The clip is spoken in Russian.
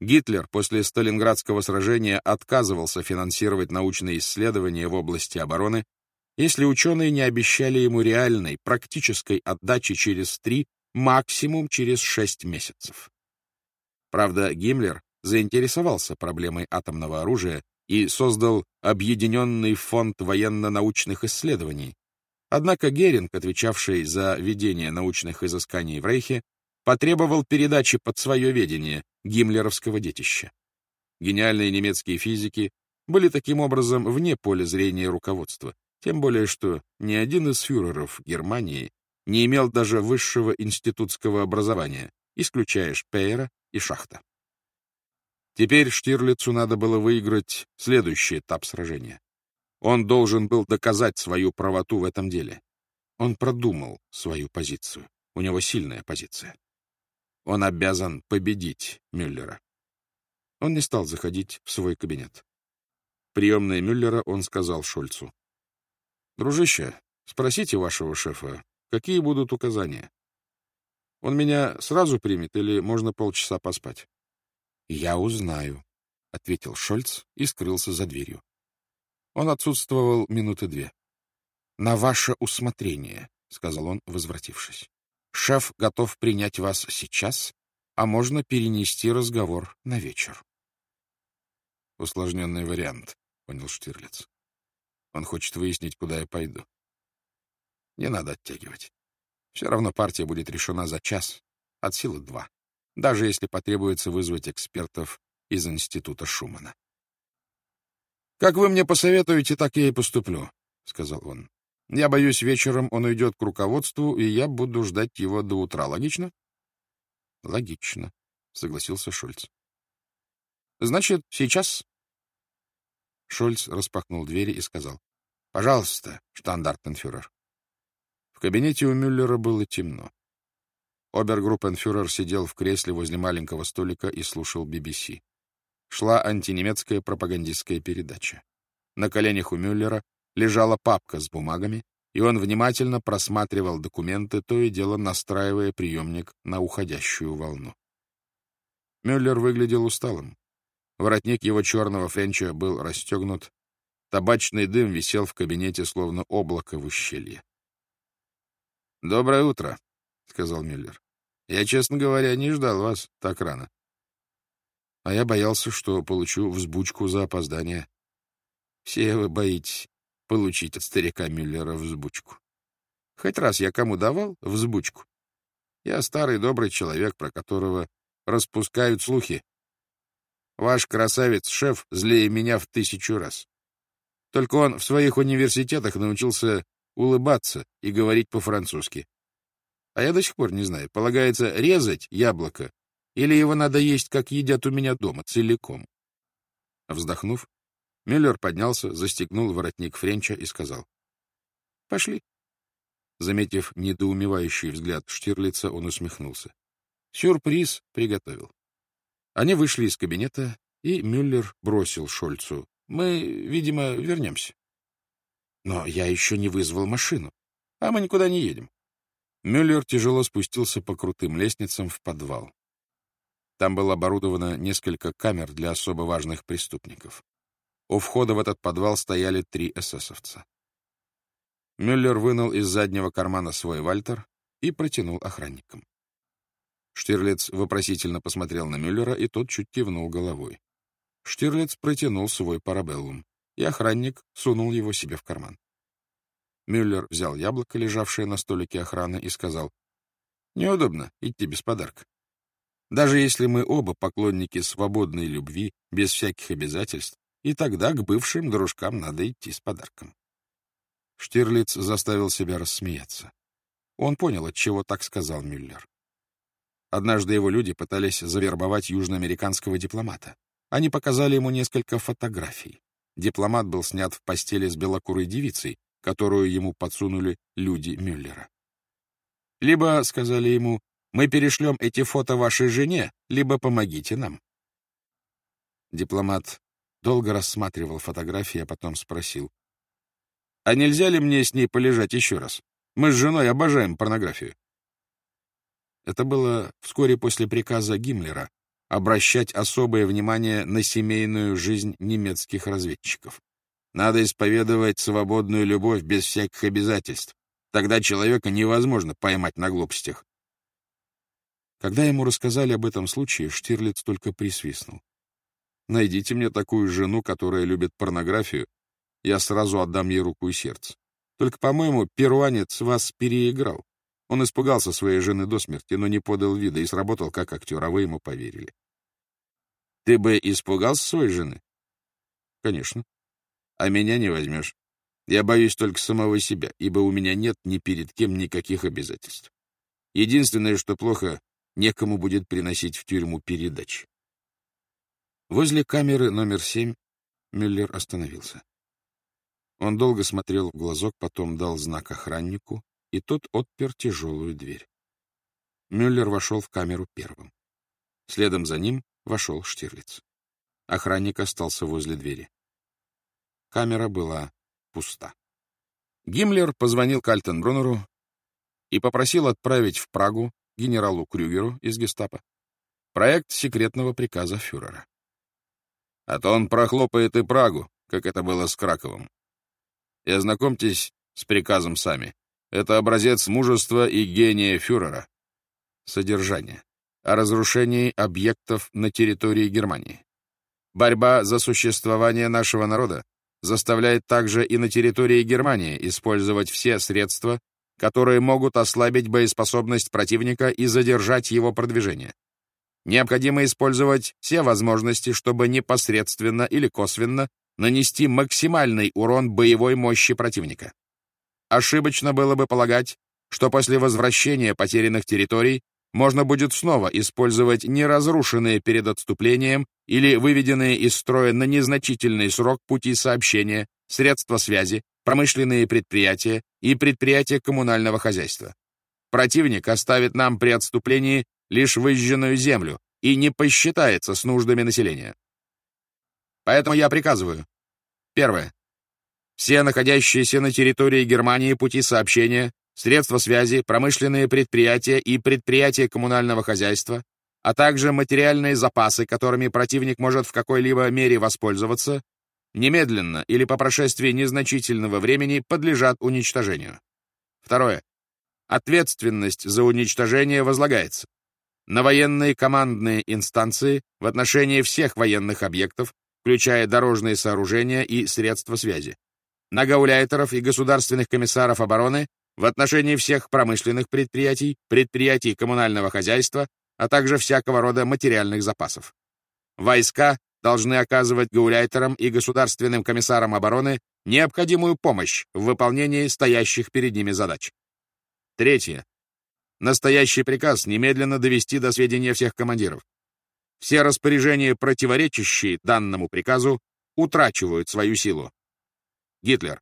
Гитлер после Сталинградского сражения отказывался финансировать научные исследования в области обороны, если ученые не обещали ему реальной, практической отдачи через три, максимум через шесть месяцев. Правда, Гиммлер заинтересовался проблемой атомного оружия и создал Объединенный фонд военно-научных исследований. Однако Геринг, отвечавший за ведение научных изысканий в Рейхе, потребовал передачи под свое ведение гиммлеровского детища. Гениальные немецкие физики были таким образом вне поля зрения руководства, тем более что ни один из фюреров Германии не имел даже высшего институтского образования, исключая Шпеера и Шахта. Теперь Штирлицу надо было выиграть следующий этап сражения. Он должен был доказать свою правоту в этом деле. Он продумал свою позицию. У него сильная позиция. Он обязан победить Мюллера. Он не стал заходить в свой кабинет. Приемная Мюллера он сказал Шольцу. «Дружище, спросите вашего шефа, какие будут указания? Он меня сразу примет или можно полчаса поспать?» «Я узнаю», — ответил Шольц и скрылся за дверью. Он отсутствовал минуты две. «На ваше усмотрение», — сказал он, возвратившись. Шеф готов принять вас сейчас, а можно перенести разговор на вечер. Усложненный вариант, понял Штирлиц. Он хочет выяснить, куда я пойду. Не надо оттягивать. Все равно партия будет решена за час, от силы два, даже если потребуется вызвать экспертов из Института Шумана. «Как вы мне посоветуете, так я и поступлю», — сказал он. Я боюсь, вечером он уйдет к руководству, и я буду ждать его до утра. Логично? — Логично, — согласился Шульц. — Значит, сейчас? Шульц распахнул двери и сказал. — Пожалуйста, штандартенфюрер. В кабинете у Мюллера было темно. Обергруппенфюрер сидел в кресле возле маленького столика и слушал BBC. Шла антинемецкая пропагандистская передача. На коленях у Мюллера лежала папка с бумагами, и он внимательно просматривал документы, то и дело настраивая приемник на уходящую волну. Мюллер выглядел усталым. Воротник его черного френча был расстегнут. Табачный дым висел в кабинете, словно облако в ущелье. — Доброе утро, — сказал Мюллер. — Я, честно говоря, не ждал вас так рано. А я боялся, что получу взбучку за опоздание. Все вы боитесь получить от старика Мюллера взбучку. Хоть раз я кому давал взбучку. Я старый добрый человек, про которого распускают слухи. Ваш красавец-шеф злее меня в тысячу раз. Только он в своих университетах научился улыбаться и говорить по-французски. А я до сих пор не знаю, полагается резать яблоко или его надо есть, как едят у меня дома, целиком. Вздохнув, Мюллер поднялся, застегнул воротник Френча и сказал. — Пошли. Заметив недоумевающий взгляд Штирлица, он усмехнулся. Сюрприз приготовил. Они вышли из кабинета, и Мюллер бросил Шольцу. — Мы, видимо, вернемся. — Но я еще не вызвал машину. А мы никуда не едем. Мюллер тяжело спустился по крутым лестницам в подвал. Там было оборудовано несколько камер для особо важных преступников. У входа в этот подвал стояли три эсэсовца. Мюллер вынул из заднего кармана свой вальтер и протянул охранникам. Штирлиц вопросительно посмотрел на Мюллера, и тот чуть кивнул головой. Штирлиц протянул свой парабеллум, и охранник сунул его себе в карман. Мюллер взял яблоко, лежавшее на столике охраны, и сказал, «Неудобно идти без подарка. Даже если мы оба поклонники свободной любви, без всяких обязательств, и тогда к бывшим дружкам надо идти с подарком. Штирлиц заставил себя рассмеяться. Он понял, от чего так сказал Мюллер. Однажды его люди пытались завербовать южноамериканского дипломата. Они показали ему несколько фотографий. Дипломат был снят в постели с белокурой девицей, которую ему подсунули люди Мюллера. Либо, сказали ему, мы перешлем эти фото вашей жене, либо помогите нам. Дипломат Долго рассматривал фотографии, а потом спросил. — А нельзя ли мне с ней полежать еще раз? Мы с женой обожаем порнографию. Это было вскоре после приказа Гиммлера, обращать особое внимание на семейную жизнь немецких разведчиков. Надо исповедовать свободную любовь без всяких обязательств. Тогда человека невозможно поймать на глупостях. Когда ему рассказали об этом случае, Штирлиц только присвистнул. «Найдите мне такую жену, которая любит порнографию, я сразу отдам ей руку и сердце. Только, по-моему, перуанец вас переиграл. Он испугался своей жены до смерти, но не подал вида и сработал как актер, а вы ему поверили. Ты бы испугался своей жены? Конечно. А меня не возьмешь. Я боюсь только самого себя, ибо у меня нет ни перед кем никаких обязательств. Единственное, что плохо, некому будет приносить в тюрьму передач. Возле камеры номер семь Мюллер остановился. Он долго смотрел в глазок, потом дал знак охраннику, и тот отпер тяжелую дверь. Мюллер вошел в камеру первым. Следом за ним вошел Штирлиц. Охранник остался возле двери. Камера была пуста. Гиммлер позвонил Кальтенбруннеру и попросил отправить в Прагу генералу Крюгеру из гестапо проект секретного приказа фюрера. А то он прохлопает и Прагу, как это было с Краковым. И ознакомьтесь с приказом сами. Это образец мужества и гения фюрера. Содержание. О разрушении объектов на территории Германии. Борьба за существование нашего народа заставляет также и на территории Германии использовать все средства, которые могут ослабить боеспособность противника и задержать его продвижение. Необходимо использовать все возможности, чтобы непосредственно или косвенно нанести максимальный урон боевой мощи противника. Ошибочно было бы полагать, что после возвращения потерянных территорий можно будет снова использовать неразрушенные перед отступлением или выведенные из строя на незначительный срок пути сообщения, средства связи, промышленные предприятия и предприятия коммунального хозяйства. Противник оставит нам при отступлении лишь выжженную землю и не посчитается с нуждами населения. Поэтому я приказываю. Первое. Все находящиеся на территории Германии пути сообщения, средства связи, промышленные предприятия и предприятия коммунального хозяйства, а также материальные запасы, которыми противник может в какой-либо мере воспользоваться, немедленно или по прошествии незначительного времени подлежат уничтожению. Второе. Ответственность за уничтожение возлагается на военные командные инстанции в отношении всех военных объектов, включая дорожные сооружения и средства связи, на гауляйтеров и государственных комиссаров обороны в отношении всех промышленных предприятий, предприятий коммунального хозяйства, а также всякого рода материальных запасов. Войска должны оказывать гауляйтерам и государственным комиссарам обороны необходимую помощь в выполнении стоящих перед ними задач. Третье. Настоящий приказ немедленно довести до сведения всех командиров. Все распоряжения, противоречащие данному приказу, утрачивают свою силу. Гитлер.